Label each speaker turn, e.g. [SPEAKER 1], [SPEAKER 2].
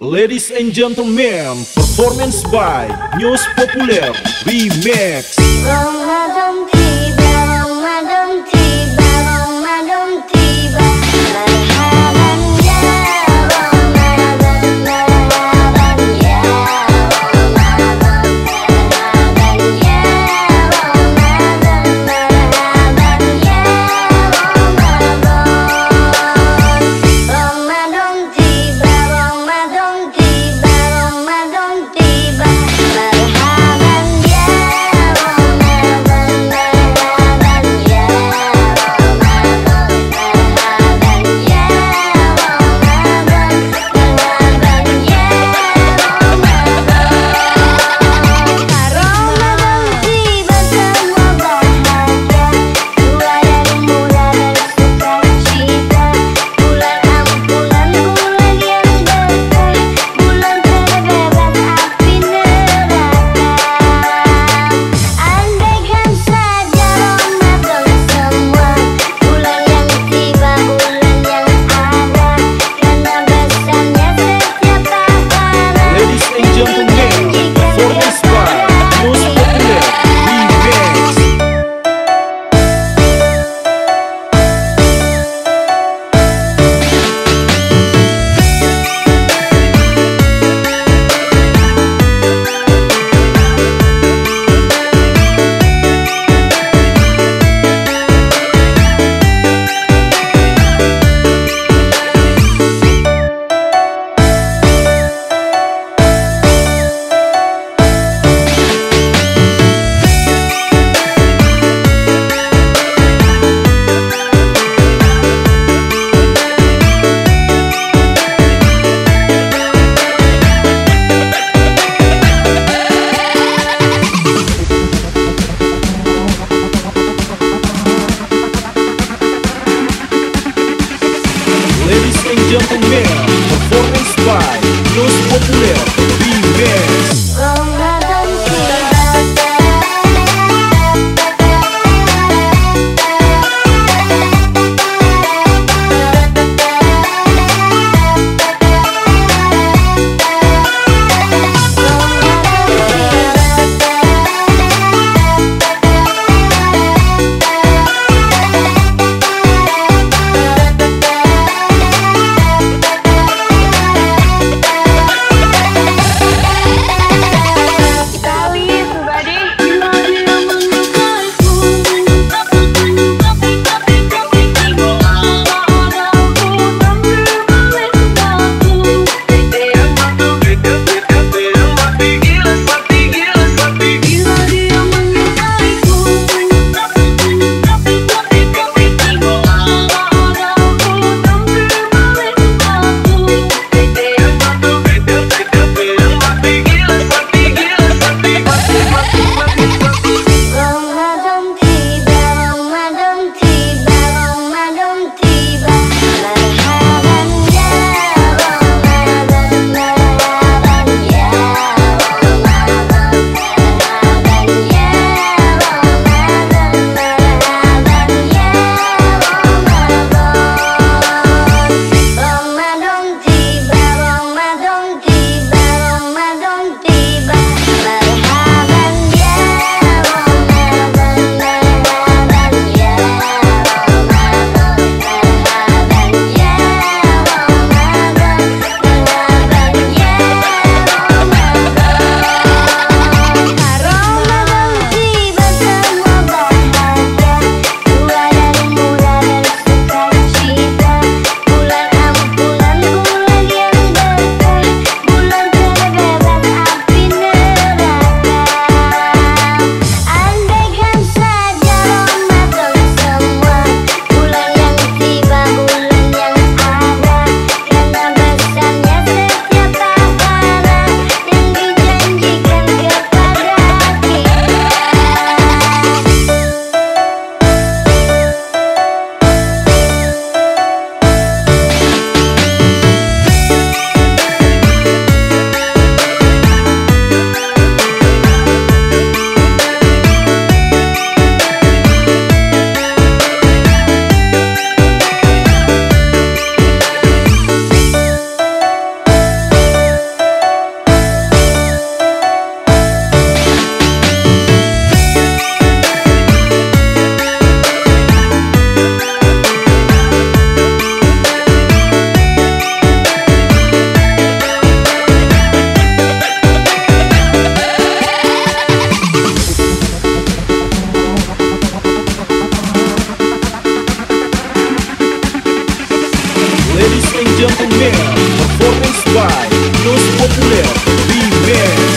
[SPEAKER 1] Ladies and gentlemen, performance by News Populer Remix.
[SPEAKER 2] Popular Performance by Los Popular.
[SPEAKER 1] Viver.